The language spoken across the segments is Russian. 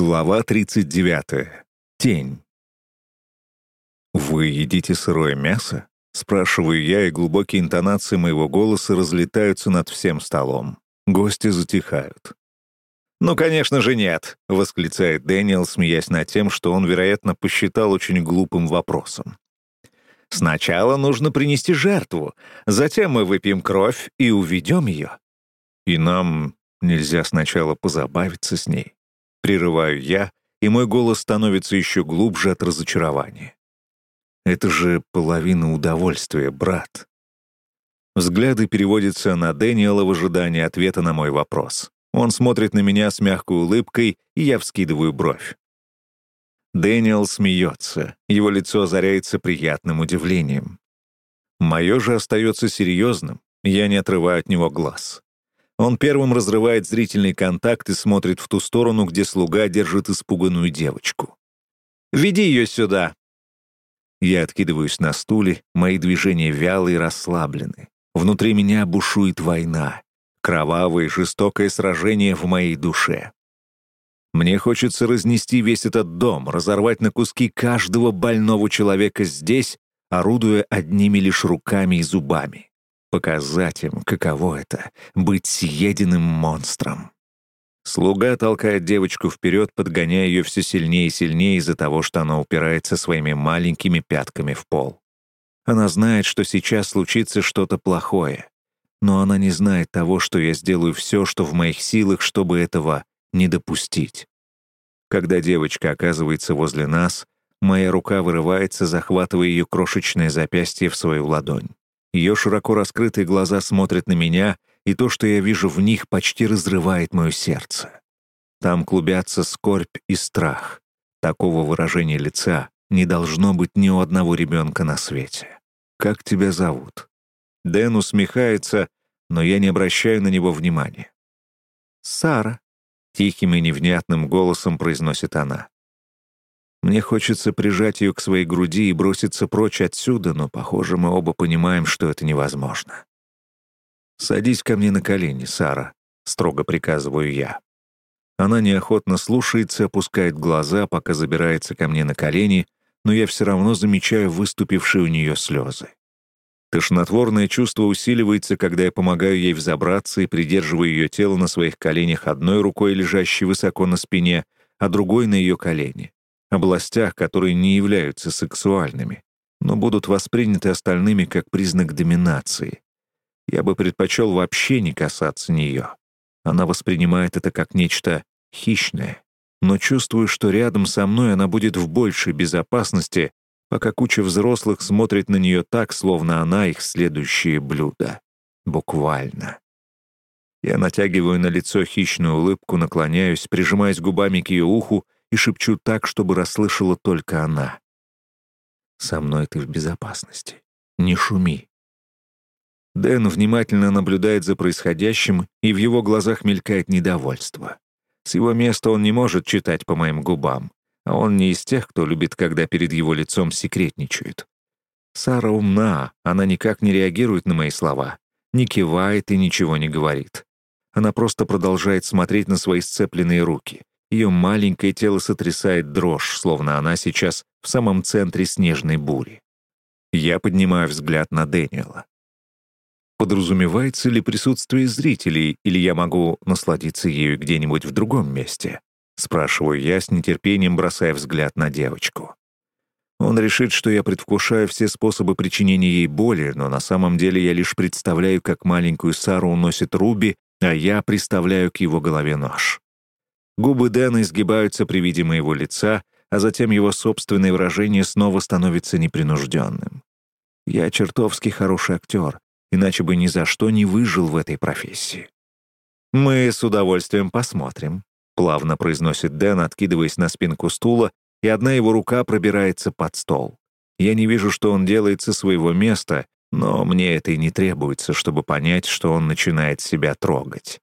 Глава 39. Тень. «Вы едите сырое мясо?» — спрашиваю я, и глубокие интонации моего голоса разлетаются над всем столом. Гости затихают. «Ну, конечно же, нет!» — восклицает Дэниел, смеясь над тем, что он, вероятно, посчитал очень глупым вопросом. «Сначала нужно принести жертву, затем мы выпьем кровь и уведем ее. И нам нельзя сначала позабавиться с ней». Прерываю я, и мой голос становится еще глубже от разочарования. Это же половина удовольствия, брат. Взгляды переводятся на Дэниела в ожидании ответа на мой вопрос. Он смотрит на меня с мягкой улыбкой, и я вскидываю бровь. Дэниел смеется, его лицо озаряется приятным удивлением. Мое же остается серьезным, я не отрываю от него глаз. Он первым разрывает зрительный контакт и смотрит в ту сторону, где слуга держит испуганную девочку. «Веди ее сюда!» Я откидываюсь на стуле, мои движения вялые и расслаблены. Внутри меня бушует война, кровавое жестокое сражение в моей душе. Мне хочется разнести весь этот дом, разорвать на куски каждого больного человека здесь, орудуя одними лишь руками и зубами показать им, каково это — быть съеденным монстром. Слуга толкает девочку вперед, подгоняя ее все сильнее и сильнее из-за того, что она упирается своими маленькими пятками в пол. Она знает, что сейчас случится что-то плохое, но она не знает того, что я сделаю все, что в моих силах, чтобы этого не допустить. Когда девочка оказывается возле нас, моя рука вырывается, захватывая ее крошечное запястье в свою ладонь. Ее широко раскрытые глаза смотрят на меня, и то, что я вижу в них, почти разрывает мое сердце. Там клубятся скорбь и страх. Такого выражения лица не должно быть ни у одного ребенка на свете. «Как тебя зовут?» Дэн усмехается, но я не обращаю на него внимания. «Сара», — тихим и невнятным голосом произносит она. Мне хочется прижать ее к своей груди и броситься прочь отсюда, но, похоже, мы оба понимаем, что это невозможно. «Садись ко мне на колени, Сара», — строго приказываю я. Она неохотно слушается, опускает глаза, пока забирается ко мне на колени, но я все равно замечаю выступившие у нее слезы. Тошнотворное чувство усиливается, когда я помогаю ей взобраться и придерживаю ее тело на своих коленях одной рукой, лежащей высоко на спине, а другой на ее колени областях, которые не являются сексуальными, но будут восприняты остальными как признак доминации. Я бы предпочел вообще не касаться нее. Она воспринимает это как нечто хищное, но чувствую, что рядом со мной она будет в большей безопасности, пока куча взрослых смотрит на нее так, словно она их следующее блюдо. Буквально. Я натягиваю на лицо хищную улыбку, наклоняюсь, прижимаясь губами к ее уху и шепчу так, чтобы расслышала только она. «Со мной ты в безопасности. Не шуми». Дэн внимательно наблюдает за происходящим, и в его глазах мелькает недовольство. С его места он не может читать по моим губам, а он не из тех, кто любит, когда перед его лицом секретничают. Сара умна, она никак не реагирует на мои слова, не кивает и ничего не говорит. Она просто продолжает смотреть на свои сцепленные руки, ее маленькое тело сотрясает дрожь, словно она сейчас в самом центре снежной бури. Я поднимаю взгляд на Дэниела. Подразумевается ли присутствие зрителей, или я могу насладиться ею где-нибудь в другом месте? Спрашиваю я с нетерпением, бросая взгляд на девочку. Он решит, что я предвкушаю все способы причинения ей боли, но на самом деле я лишь представляю, как маленькую Сару уносит Руби, а я приставляю к его голове нож. Губы Дэна изгибаются при виде моего лица, а затем его собственное выражение снова становится непринужденным. Я чертовски хороший актер, иначе бы ни за что не выжил в этой профессии. «Мы с удовольствием посмотрим», — плавно произносит Дэн, откидываясь на спинку стула, и одна его рука пробирается под стол. Я не вижу, что он делает со своего места, но мне это и не требуется, чтобы понять, что он начинает себя трогать.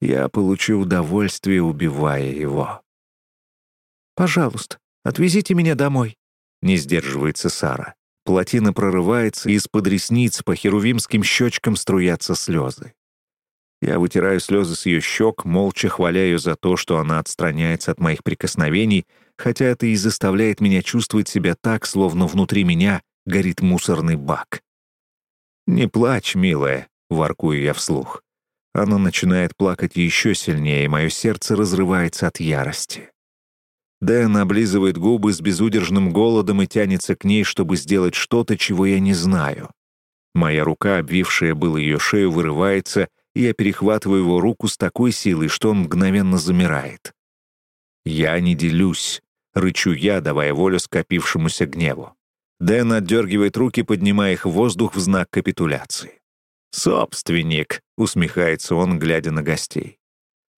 Я получу удовольствие, убивая его. «Пожалуйста, отвезите меня домой», — не сдерживается Сара. Плотина прорывается, и из-под ресниц по херувимским щечкам струятся слезы. Я вытираю слезы с ее щек, молча хваля ее за то, что она отстраняется от моих прикосновений, хотя это и заставляет меня чувствовать себя так, словно внутри меня горит мусорный бак. «Не плачь, милая», — воркую я вслух. Она начинает плакать еще сильнее, и мое сердце разрывается от ярости. Дэн облизывает губы с безудержным голодом и тянется к ней, чтобы сделать что-то, чего я не знаю. Моя рука, обвившая было ее шею, вырывается, и я перехватываю его руку с такой силой, что он мгновенно замирает. «Я не делюсь», — рычу я, давая волю скопившемуся гневу. Дэн отдергивает руки, поднимая их в воздух в знак капитуляции. «Собственник», — усмехается он, глядя на гостей.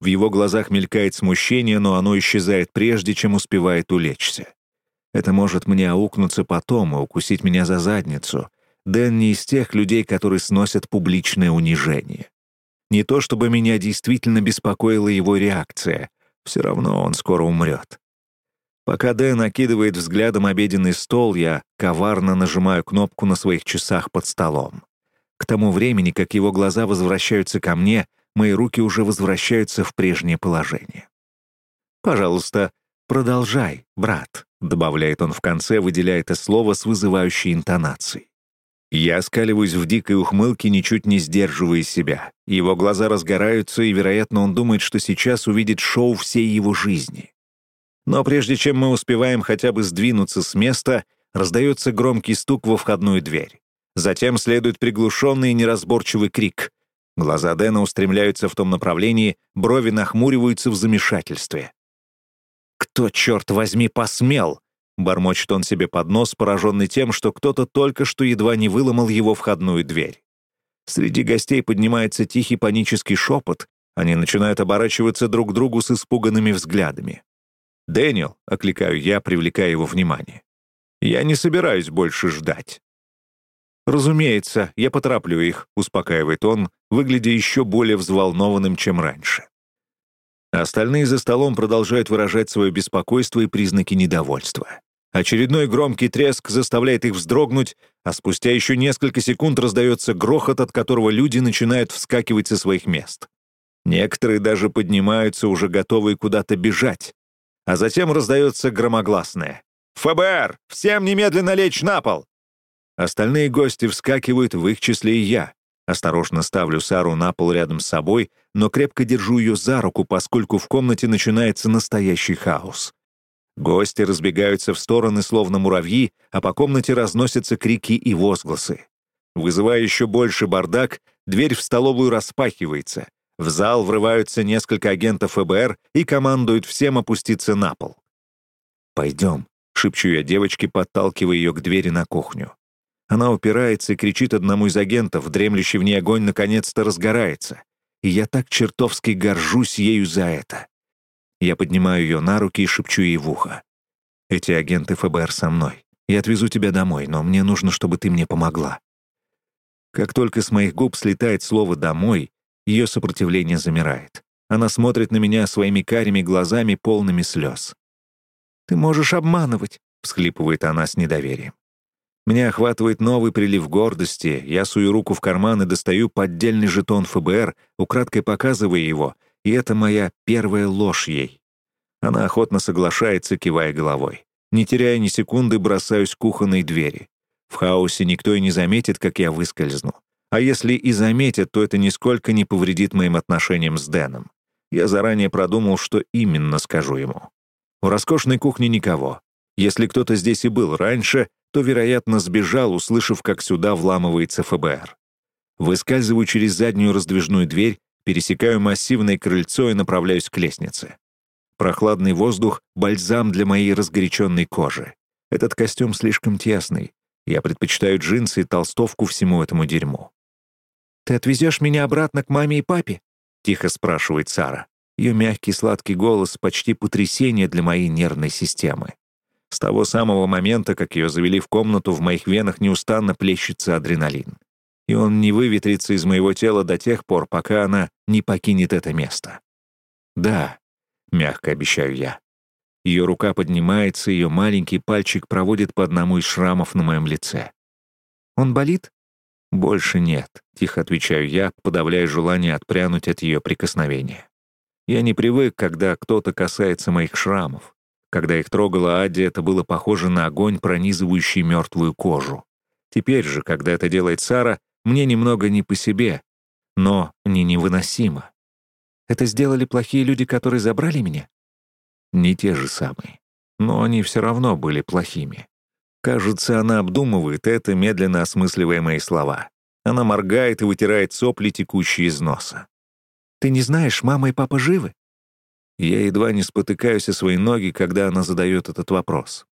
В его глазах мелькает смущение, но оно исчезает прежде, чем успевает улечься. Это может мне аукнуться потом и укусить меня за задницу. Дэн не из тех людей, которые сносят публичное унижение. Не то чтобы меня действительно беспокоила его реакция. Все равно он скоро умрет. Пока Дэн накидывает взглядом обеденный стол, я коварно нажимаю кнопку на своих часах под столом. К тому времени, как его глаза возвращаются ко мне, мои руки уже возвращаются в прежнее положение. «Пожалуйста, продолжай, брат», — добавляет он в конце, выделяя это слово с вызывающей интонацией. Я скаливаюсь в дикой ухмылке, ничуть не сдерживая себя. Его глаза разгораются, и, вероятно, он думает, что сейчас увидит шоу всей его жизни. Но прежде чем мы успеваем хотя бы сдвинуться с места, раздается громкий стук во входную дверь. Затем следует приглушенный и неразборчивый крик. Глаза Дэна устремляются в том направлении, брови нахмуриваются в замешательстве. «Кто, черт возьми, посмел?» Бормочет он себе под нос, пораженный тем, что кто-то только что едва не выломал его входную дверь. Среди гостей поднимается тихий панический шепот, они начинают оборачиваться друг к другу с испуганными взглядами. «Дэниел», — окликаю я, привлекая его внимание. «Я не собираюсь больше ждать». «Разумеется, я потороплю их», — успокаивает он, выглядя еще более взволнованным, чем раньше. Остальные за столом продолжают выражать свое беспокойство и признаки недовольства. Очередной громкий треск заставляет их вздрогнуть, а спустя еще несколько секунд раздается грохот, от которого люди начинают вскакивать со своих мест. Некоторые даже поднимаются, уже готовые куда-то бежать. А затем раздается громогласное. «ФБР! Всем немедленно лечь на пол!» Остальные гости вскакивают, в их числе и я. Осторожно ставлю Сару на пол рядом с собой, но крепко держу ее за руку, поскольку в комнате начинается настоящий хаос. Гости разбегаются в стороны, словно муравьи, а по комнате разносятся крики и возгласы. Вызывая еще больше бардак, дверь в столовую распахивается. В зал врываются несколько агентов ФБР и командуют всем опуститься на пол. «Пойдем», — шепчу я девочке, подталкивая ее к двери на кухню. Она упирается и кричит одному из агентов, дремлющий в ней огонь наконец-то разгорается. И я так чертовски горжусь ею за это. Я поднимаю ее на руки и шепчу ей в ухо. «Эти агенты ФБР со мной. Я отвезу тебя домой, но мне нужно, чтобы ты мне помогла». Как только с моих губ слетает слово «домой», ее сопротивление замирает. Она смотрит на меня своими карими глазами, полными слез. «Ты можешь обманывать», — всхлипывает она с недоверием. Меня охватывает новый прилив гордости, я сую руку в карман и достаю поддельный жетон ФБР, украдкой показывая его, и это моя первая ложь ей. Она охотно соглашается, кивая головой. Не теряя ни секунды, бросаюсь к кухонной двери. В хаосе никто и не заметит, как я выскользну. А если и заметят, то это нисколько не повредит моим отношениям с Дэном. Я заранее продумал, что именно скажу ему. В роскошной кухне никого. Если кто-то здесь и был раньше, то, вероятно, сбежал, услышав, как сюда вламывается ФБР. Выскальзываю через заднюю раздвижную дверь, пересекаю массивное крыльцо и направляюсь к лестнице. Прохладный воздух — бальзам для моей разгоряченной кожи. Этот костюм слишком тесный. Я предпочитаю джинсы и толстовку всему этому дерьму. «Ты отвезешь меня обратно к маме и папе?» — тихо спрашивает Сара. Ее мягкий сладкий голос — почти потрясение для моей нервной системы. С того самого момента, как ее завели в комнату, в моих венах неустанно плещется адреналин. И он не выветрится из моего тела до тех пор, пока она не покинет это место. «Да», — мягко обещаю я. Ее рука поднимается, ее маленький пальчик проводит по одному из шрамов на моем лице. «Он болит?» «Больше нет», — тихо отвечаю я, подавляя желание отпрянуть от ее прикосновения. Я не привык, когда кто-то касается моих шрамов. Когда их трогала Адди, это было похоже на огонь, пронизывающий мертвую кожу. Теперь же, когда это делает Сара, мне немного не по себе, но не невыносимо. Это сделали плохие люди, которые забрали меня? Не те же самые. Но они все равно были плохими. Кажется, она обдумывает это, медленно осмысливая мои слова. Она моргает и вытирает сопли, текущие из носа. «Ты не знаешь, мама и папа живы?» Я едва не спотыкаюсь о свои ноги, когда она задает этот вопрос.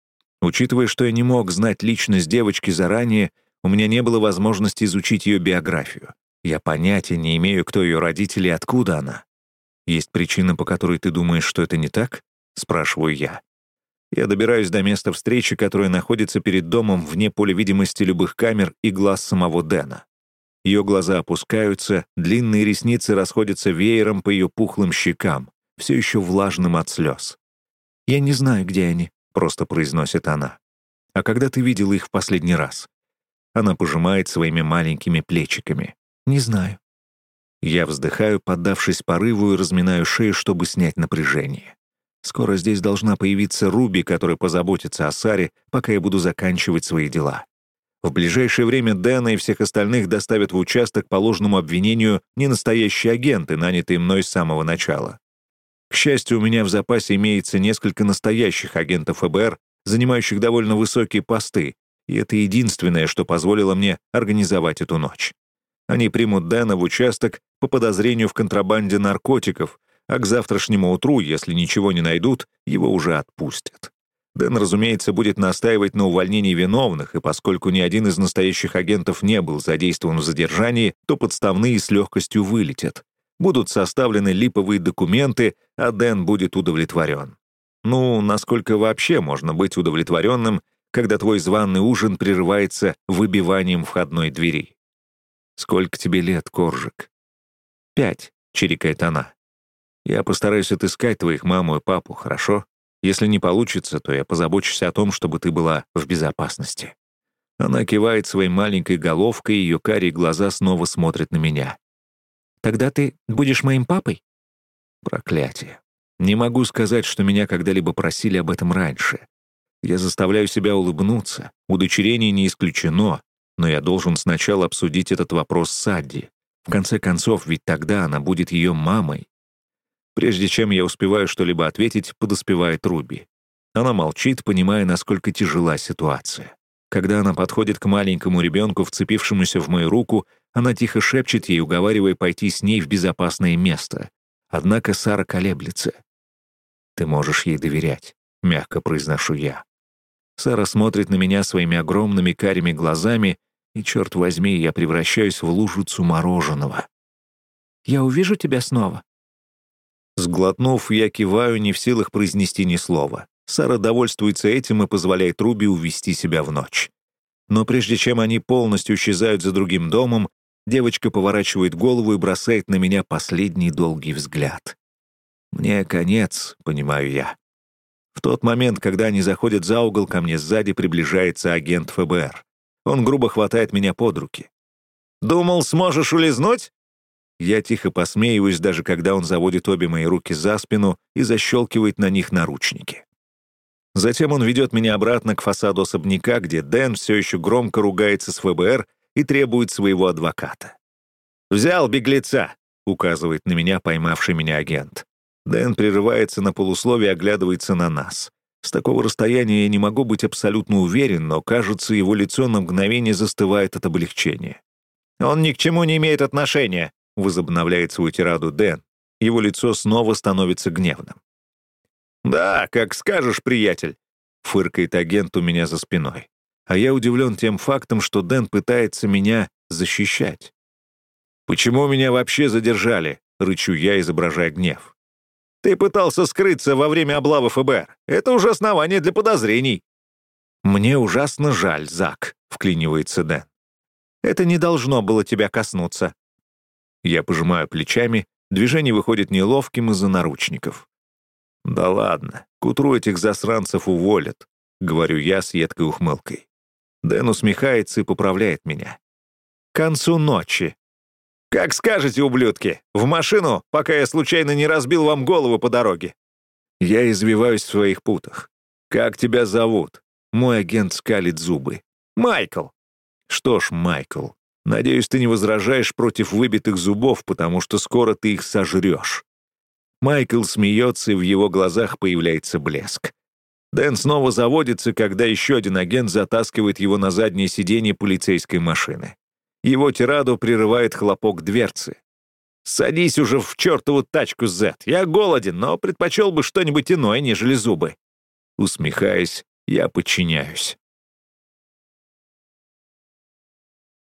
Учитывая, что я не мог знать личность девочки заранее, у меня не было возможности изучить ее биографию. Я понятия не имею, кто ее родители и откуда она. Есть причина, по которой ты думаешь, что это не так? Спрашиваю я. Я добираюсь до места встречи, которое находится перед домом вне поля видимости любых камер и глаз самого Дэна. Ее глаза опускаются, длинные ресницы расходятся веером по ее пухлым щекам, все еще влажным от слез. «Я не знаю, где они», — просто произносит она. «А когда ты видела их в последний раз?» Она пожимает своими маленькими плечиками. «Не знаю». Я вздыхаю, поддавшись порыву и разминаю шею, чтобы снять напряжение. Скоро здесь должна появиться Руби, которая позаботится о Саре, пока я буду заканчивать свои дела. В ближайшее время Дэна и всех остальных доставят в участок по ложному обвинению ненастоящие агенты, нанятые мной с самого начала. К счастью, у меня в запасе имеется несколько настоящих агентов ФБР, занимающих довольно высокие посты, и это единственное, что позволило мне организовать эту ночь. Они примут Дэна в участок по подозрению в контрабанде наркотиков, а к завтрашнему утру, если ничего не найдут, его уже отпустят. Дэн, разумеется, будет настаивать на увольнении виновных, и поскольку ни один из настоящих агентов не был задействован в задержании, то подставные с легкостью вылетят. Будут составлены липовые документы, а Дэн будет удовлетворен. Ну, насколько вообще можно быть удовлетворенным, когда твой званый ужин прерывается выбиванием входной двери? «Сколько тебе лет, Коржик?» «Пять», — чирикает она. Я постараюсь отыскать твоих маму и папу, хорошо? Если не получится, то я позабочусь о том, чтобы ты была в безопасности». Она кивает своей маленькой головкой, и ее карие глаза снова смотрят на меня. «Тогда ты будешь моим папой?» Проклятие. Не могу сказать, что меня когда-либо просили об этом раньше. Я заставляю себя улыбнуться. Удочерение не исключено, но я должен сначала обсудить этот вопрос с Адди. В конце концов, ведь тогда она будет ее мамой, Прежде чем я успеваю что-либо ответить, подоспевает Руби. Она молчит, понимая, насколько тяжела ситуация. Когда она подходит к маленькому ребенку, вцепившемуся в мою руку, она тихо шепчет ей, уговаривая пойти с ней в безопасное место. Однако Сара колеблется. «Ты можешь ей доверять», — мягко произношу я. Сара смотрит на меня своими огромными карими глазами, и, черт возьми, я превращаюсь в лужицу мороженого. «Я увижу тебя снова?» Сглотнув, я киваю, не в силах произнести ни слова. Сара довольствуется этим и позволяет Руби увести себя в ночь. Но прежде чем они полностью исчезают за другим домом, девочка поворачивает голову и бросает на меня последний долгий взгляд. «Мне конец», — понимаю я. В тот момент, когда они заходят за угол, ко мне сзади приближается агент ФБР. Он грубо хватает меня под руки. «Думал, сможешь улизнуть?» Я тихо посмеиваюсь, даже когда он заводит обе мои руки за спину и защелкивает на них наручники. Затем он ведет меня обратно к фасаду особняка, где Дэн все еще громко ругается с ФБР и требует своего адвоката. «Взял беглеца!» — указывает на меня поймавший меня агент. Дэн прерывается на полусловие оглядывается на нас. С такого расстояния я не могу быть абсолютно уверен, но, кажется, его лицо на мгновение застывает от облегчения. «Он ни к чему не имеет отношения», возобновляет свою тираду Дэн. Его лицо снова становится гневным. «Да, как скажешь, приятель», — фыркает агент у меня за спиной. А я удивлен тем фактом, что Дэн пытается меня защищать. «Почему меня вообще задержали?» — рычу я, изображая гнев. «Ты пытался скрыться во время облавы ФБР. Это уже основание для подозрений». «Мне ужасно жаль, Зак», — вклинивается Дэн. «Это не должно было тебя коснуться. Я пожимаю плечами, движение выходит неловким из-за наручников. «Да ладно, к утру этих засранцев уволят», — говорю я с едкой ухмылкой. Дэн усмехается и поправляет меня. К концу ночи. Как скажете, ублюдки. В машину, пока я случайно не разбил вам голову по дороге. Я извиваюсь в своих путах. Как тебя зовут? Мой агент скалит зубы. Майкл. Что ж, Майкл, надеюсь, ты не возражаешь против выбитых зубов, потому что скоро ты их сожрешь. Майкл смеется, и в его глазах появляется блеск. Дэн снова заводится, когда еще один агент затаскивает его на заднее сиденье полицейской машины. Его тираду прерывает хлопок дверцы. «Садись уже в чертову тачку, Зет. Я голоден, но предпочел бы что-нибудь иное, нежели зубы». Усмехаясь, я подчиняюсь.